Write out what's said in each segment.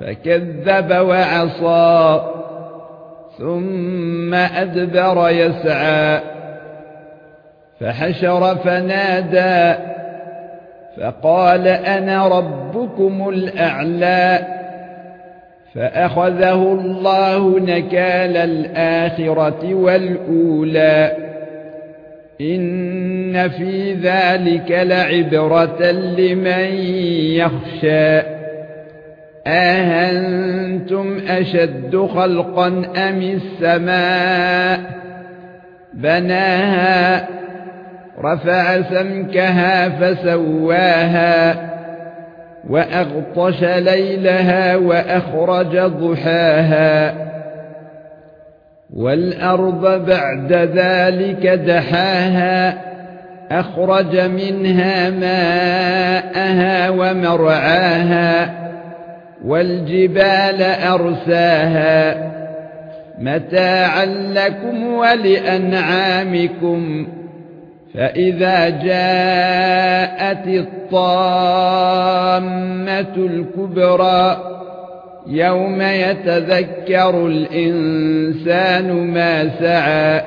فكذب وعصى. ثم أدبر يسعى. فحشر فنادى. فقال أنا ربكم الأعلى. فأخذه الله نكال الآخرة والأولى. إن في ذلك لعبرة لمن يخشى. أَأَنتُمْ أَشَدُّ خَلْقًا أَمِ السَّمَاءُ بَنَاهَا رَفَعَ سَمْكَهَا فَسَوَّاهَا وَأَغْطَشَ لَيْلَهَا وَأَخْرَجَ ضُحَاهَا وَالْأَرْضَ بَعْدَ ذَلِكَ دَحَاهَا أَخْرَجَ مِنْهَا مَاءَهَا وَمَرْعَاهَا والجبال أرساها متاعا لكم ولأنعامكم فإذا جاءت الطامة الكبرى يوم يتذكر الإنسان ما سعى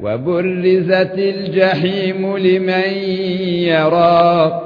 وبرزت الجحيم لمن يرى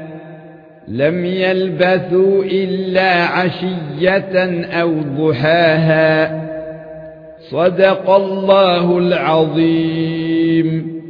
لم يلبثوا إلا عشية أو ضحاها. صدق الله العظيم.